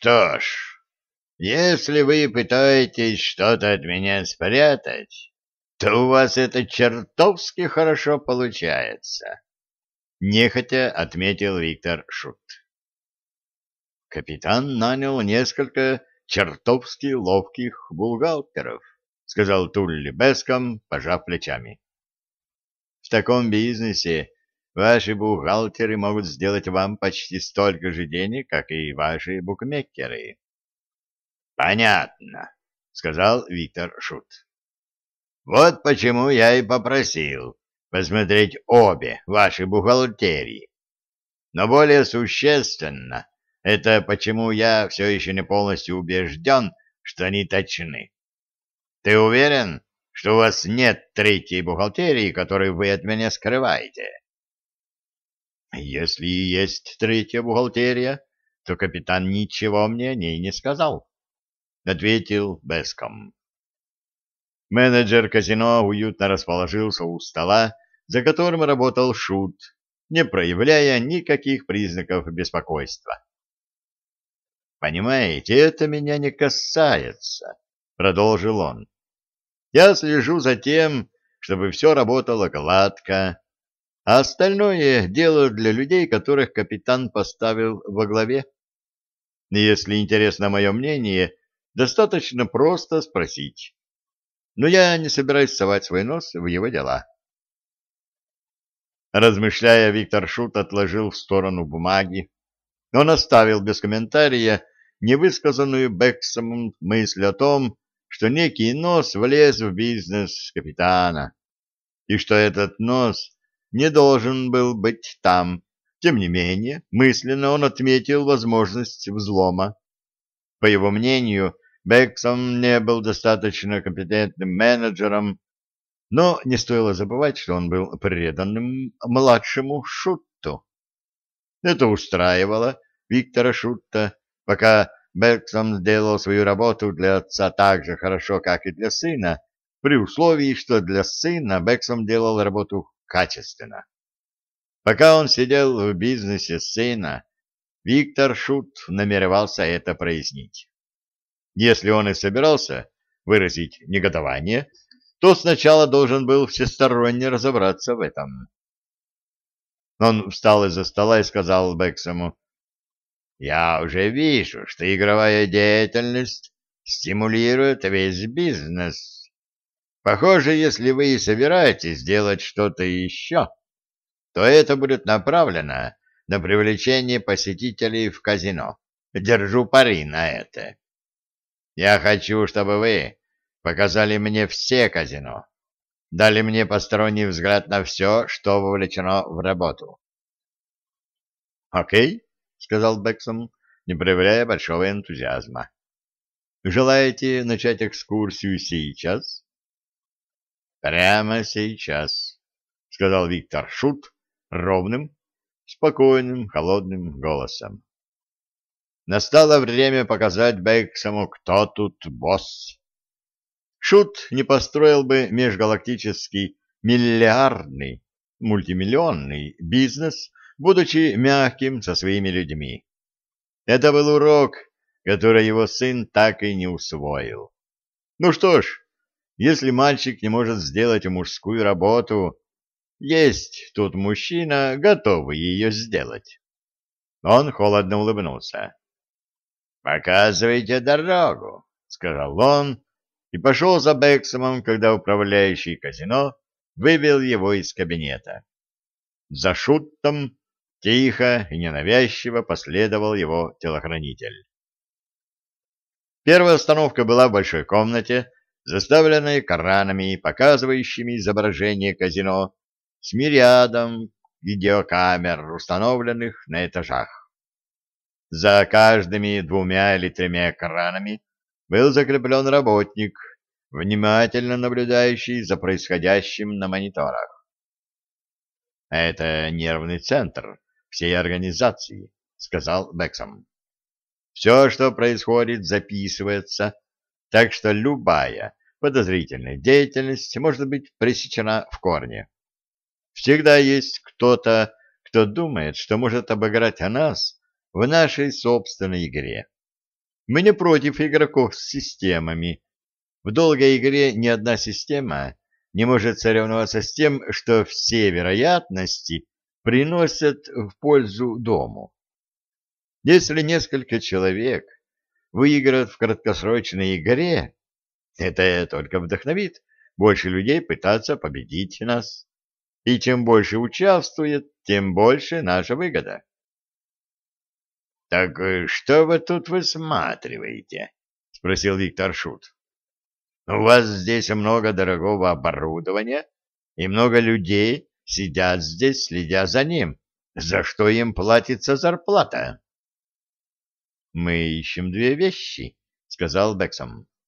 Что ж, если вы пытаетесь что-то от меня спрятать, то у вас это чертовски хорошо получается. Нехотя отметил Виктор Шут. Капитан нанял несколько чертовски ловких бухгалтеров, сказал Тулли Беском, пожав плечами. В таком бизнесе ваши бухгалтеры могут сделать вам почти столько же денег, как и ваши букмекеры. Понятно, сказал Виктор Шут. Вот почему я и попросил посмотреть обе ваши бухгалтерии. Но более существенно это почему я все еще не полностью убежден, что они точны. Ты уверен, что у вас нет третьей бухгалтерии, которую вы от меня скрываете? Если и есть третья бухгалтерия, то капитан ничего мне о ней не сказал, — ответил Беском. Менеджер казино уютно расположился у стола, за которым работал Шут, не проявляя никаких признаков беспокойства. «Понимаете, это меня не касается», — продолжил он. «Я слежу за тем, чтобы все работало гладко, а остальное делаю для людей, которых капитан поставил во главе. Если интересно мое мнение, достаточно просто спросить но я не собираюсь совать свой нос в его дела. Размышляя, Виктор Шут отложил в сторону бумаги. Он оставил без комментария невысказанную Бексомом мысль о том, что некий нос влез в бизнес капитана, и что этот нос не должен был быть там. Тем не менее, мысленно он отметил возможность взлома. По его мнению, Бексон не был достаточно компетентным менеджером, но не стоило забывать, что он был преданным младшему Шутту. Это устраивало Виктора Шутта, пока Бексон сделал свою работу для отца так же хорошо, как и для сына, при условии, что для сына Бексон делал работу качественно. Пока он сидел в бизнесе сына, Виктор Шут намеревался это прояснить. Если он и собирался выразить негодование, то сначала должен был всесторонне разобраться в этом. Он встал из-за стола и сказал Бексому, «Я уже вижу, что игровая деятельность стимулирует весь бизнес. Похоже, если вы и собираетесь сделать что-то еще, то это будет направлено на привлечение посетителей в казино. Держу пари на это. Я хочу, чтобы вы показали мне все казино, дали мне посторонний взгляд на все, что вовлечено в работу. — Окей, — сказал Бексон, не проявляя большого энтузиазма. — Желаете начать экскурсию сейчас? — Прямо сейчас, — сказал Виктор Шут ровным, спокойным, холодным голосом. Настало время показать Бексому, кто тут босс. Шут не построил бы межгалактический миллиардный, мультимиллионный бизнес, будучи мягким со своими людьми. Это был урок, который его сын так и не усвоил. Ну что ж, если мальчик не может сделать мужскую работу, есть тут мужчина, готовый ее сделать. Он холодно улыбнулся. «Показывайте дорогу», — сказал он, и пошел за Бексомом, когда управляющий казино вывел его из кабинета. За шутом тихо и ненавязчиво последовал его телохранитель. Первая остановка была в большой комнате, заставленной экранами, показывающими изображение казино, с мириадом видеокамер, установленных на этажах. За каждыми двумя или тремя экранами был закреплен работник, внимательно наблюдающий за происходящим на мониторах. «Это нервный центр всей организации», — сказал Бексом. «Все, что происходит, записывается, так что любая подозрительная деятельность может быть пресечена в корне. Всегда есть кто-то, кто думает, что может обыграть нас в нашей собственной игре. Мы не против игроков с системами. В долгой игре ни одна система не может соревноваться с тем, что все вероятности приносят в пользу дому. Если несколько человек выиграют в краткосрочной игре, это только вдохновит больше людей пытаться победить нас. И чем больше участвует, тем больше наша выгода. — Так э, что вы тут высматриваете? — спросил Виктор Шут. — У вас здесь много дорогого оборудования и много людей сидят здесь, следя за ним. За что им платится зарплата? — Мы ищем две вещи, — сказал Бексом. —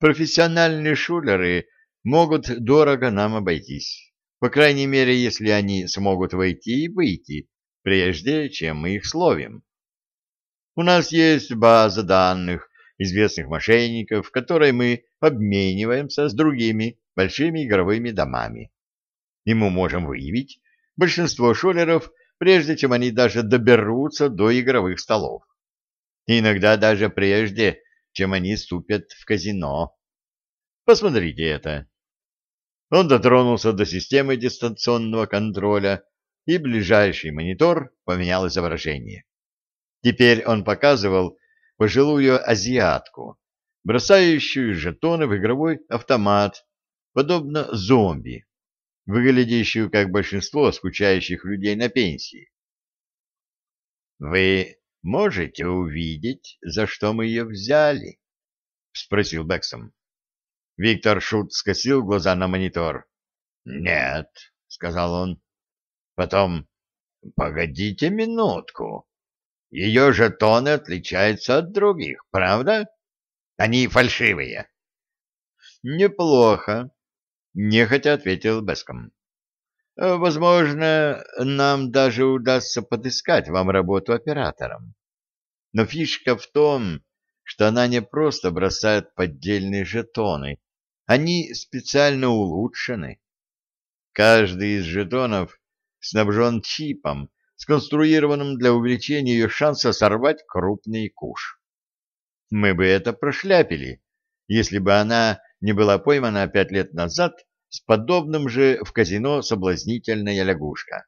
Профессиональные шулеры могут дорого нам обойтись. По крайней мере, если они смогут войти и выйти, прежде чем мы их словим. У нас есть база данных известных мошенников, которой мы обмениваемся с другими большими игровыми домами. И мы можем выявить большинство шулеров, прежде чем они даже доберутся до игровых столов. иногда даже прежде, чем они ступят в казино. Посмотрите это. Он дотронулся до системы дистанционного контроля, и ближайший монитор поменял изображение. Теперь он показывал пожилую азиатку, бросающую жетоны в игровой автомат, подобно зомби, выглядящую как большинство скучающих людей на пенсии. «Вы можете увидеть, за что мы ее взяли?» — спросил Бексом. Виктор Шут скосил глаза на монитор. «Нет», — сказал он. Потом, «Погодите минутку. Ее жетоны отличаются от других, правда? Они фальшивые». «Неплохо», — нехотя ответил Беском. «Возможно, нам даже удастся подыскать вам работу оператором. Но фишка в том, что она не просто бросает поддельные жетоны, они специально улучшены. Каждый из жетонов снабжен чипом, сконструированным для увеличения ее шанса сорвать крупный куш. Мы бы это прошляпили, если бы она не была поймана пять лет назад с подобным же в казино соблазнительная лягушка.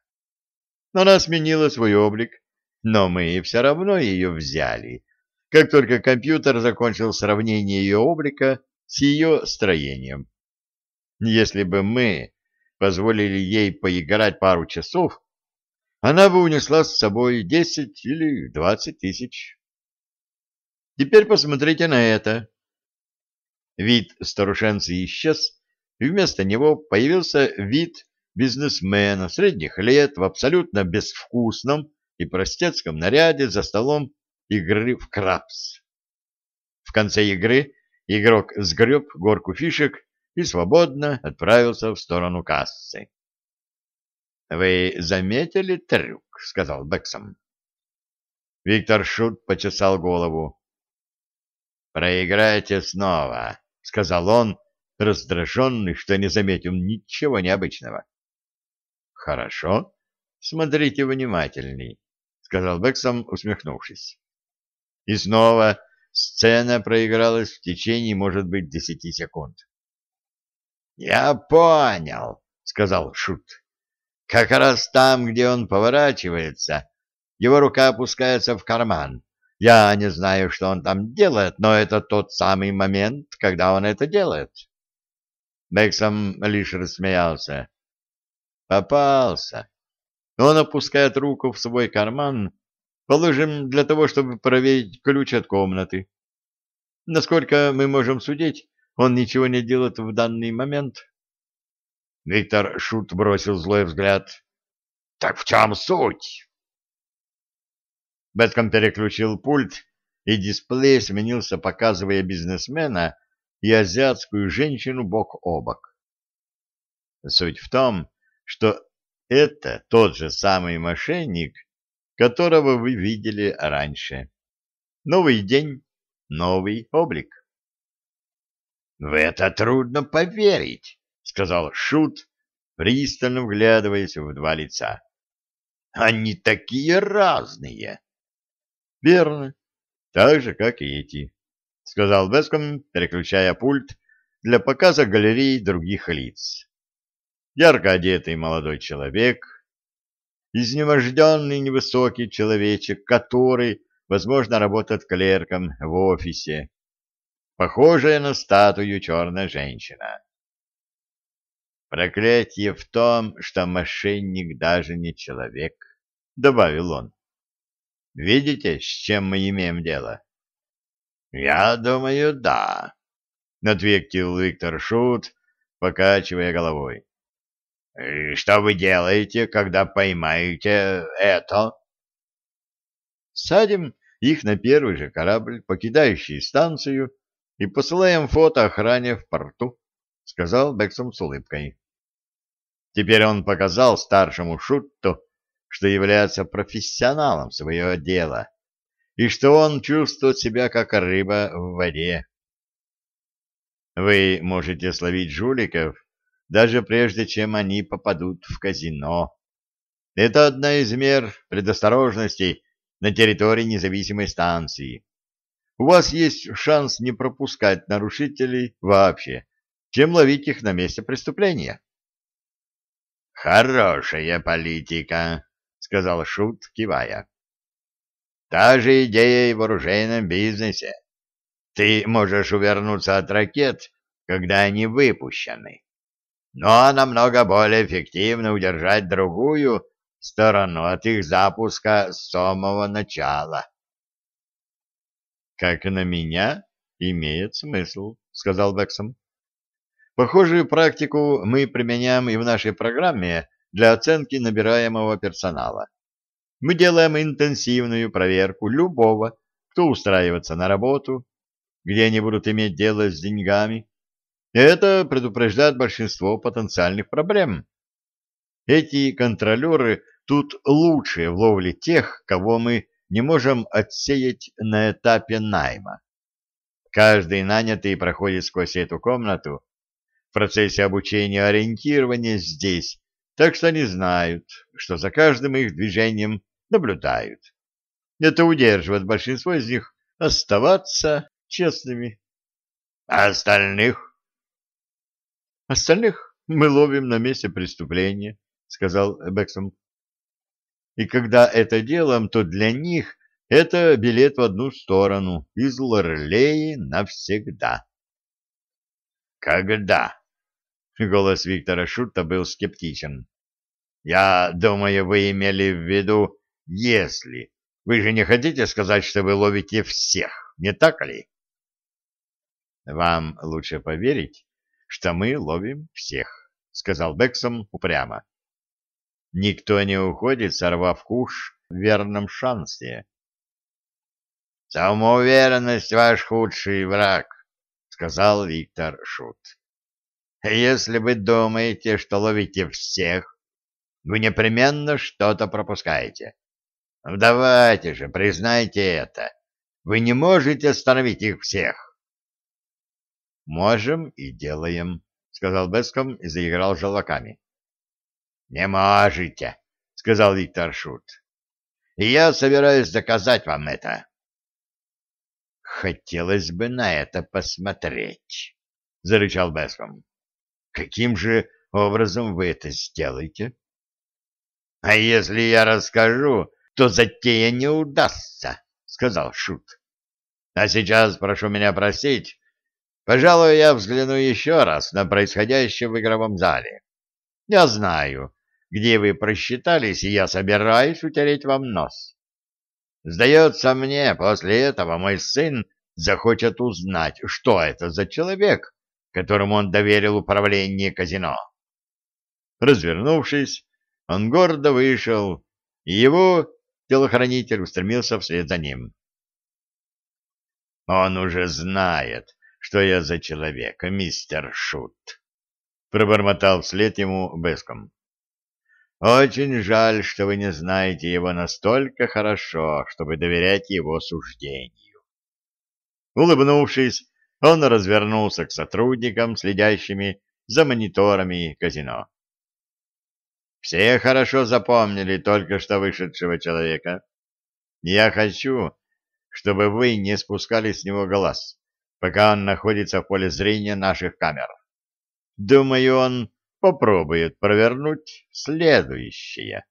Она сменила свой облик, но мы все равно ее взяли, как только компьютер закончил сравнение ее облика с ее строением. Если бы мы позволили ей поиграть пару часов, она бы унесла с собой десять или двадцать тысяч. Теперь посмотрите на это. Вид старушенцы исчез, вместо него появился вид бизнесмена средних лет в абсолютно безвкусном и простецком наряде за столом игры в крабс. В конце игры Игрок сгреб горку фишек и свободно отправился в сторону кассы. — Вы заметили трюк? — сказал Бексом. Виктор Шут почесал голову. — Проиграйте снова, — сказал он, раздраженный, что не заметил ничего необычного. — Хорошо, смотрите внимательней, — сказал Бексом, усмехнувшись. И снова Сцена проигралась в течение, может быть, десяти секунд. «Я понял», — сказал Шут. «Как раз там, где он поворачивается, его рука опускается в карман. Я не знаю, что он там делает, но это тот самый момент, когда он это делает». Бексом лишь рассмеялся. «Попался. Он опускает руку в свой карман, Положим, для того, чтобы проверить ключ от комнаты. Насколько мы можем судить, он ничего не делает в данный момент. Виктор Шут бросил злой взгляд. Так в чем суть? Бэтком переключил пульт, и дисплей сменился, показывая бизнесмена и азиатскую женщину бок о бок. Суть в том, что это тот же самый мошенник, которого вы видели раньше. Новый день, новый облик. — В это трудно поверить, — сказал Шут, пристально вглядываясь в два лица. — Они такие разные. — Верно. Так же, как и эти, — сказал Беском, переключая пульт для показа галереи других лиц. Ярко одетый молодой человек, изнеможденный невысокий человечек, который, возможно, работает клерком в офисе, похожая на статую черная женщина. «Проклятие в том, что мошенник даже не человек», — добавил он. «Видите, с чем мы имеем дело?» «Я думаю, да», — ответил Виктор Шут, покачивая головой. «Что вы делаете, когда поймаете это?» «Садим их на первый же корабль, покидающий станцию, и посылаем фото охране в порту», — сказал Бексом с улыбкой. Теперь он показал старшему Шутту, что является профессионалом своего дела, и что он чувствует себя как рыба в воде. Вы можете словить жуликов, даже прежде чем они попадут в казино. Это одна из мер предосторожности на территории независимой станции. У вас есть шанс не пропускать нарушителей вообще, чем ловить их на месте преступления. Хорошая политика, сказал Шут, кивая. Та же идея и в оружейном бизнесе. Ты можешь увернуться от ракет, когда они выпущены. Но намного более эффективно удержать другую сторону от их запуска с самого начала. Как на меня, имеет смысл, сказал Бексом. Похожую практику мы применяем и в нашей программе для оценки набираемого персонала. Мы делаем интенсивную проверку любого, кто устраивается на работу, где они будут иметь дело с деньгами. Это предупреждает большинство потенциальных проблем. Эти контролеры тут лучшие в ловле тех, кого мы не можем отсеять на этапе найма. Каждый нанятый проходит сквозь эту комнату в процессе обучения ориентирования здесь, так что они знают, что за каждым их движением наблюдают. Это удерживает большинство из них оставаться честными. А остальных? Остальных мы ловим на месте преступления, сказал Бексом. И когда это делаем, то для них это билет в одну сторону, из Лорлеи навсегда. Когда? Голос Виктора Шута был скептичен. «Я думаю, вы имели в виду «если». Вы же не хотите сказать, что вы ловите всех, не так ли?» «Вам лучше поверить, что мы ловим всех», — сказал Бексом упрямо. «Никто не уходит, сорвав куш в верном шансе». «Самоуверенность — ваш худший враг», — сказал Виктор Шут. Если вы думаете, что ловите всех, вы непременно что-то пропускаете. Давайте же, признайте это. Вы не можете остановить их всех. Можем и делаем, сказал Беском и заиграл желваками. Не можете, сказал Виктор Шут. И я собираюсь доказать вам это. Хотелось бы на это посмотреть, зарычал Беском. Каким же образом вы это сделаете? — А если я расскажу, то затея не удастся, — сказал Шут. — А сейчас прошу меня простить. Пожалуй, я взгляну еще раз на происходящее в игровом зале. Я знаю, где вы просчитались, и я собираюсь утереть вам нос. Сдается мне, после этого мой сын захочет узнать, что это за человек, которому он доверил управление казино. Развернувшись, он гордо вышел, и его телохранитель устремился вслед за ним. «Он уже знает, что я за человек, мистер Шут», — пробормотал вслед ему Беском. «Очень жаль, что вы не знаете его настолько хорошо, чтобы доверять его суждению». Улыбнувшись, он развернулся к сотрудникам, следящими за мониторами казино. Все хорошо запомнили только что вышедшего человека. Я хочу, чтобы вы не спускали с него глаз, пока он находится в поле зрения наших камер. Думаю, он попробует провернуть следующее.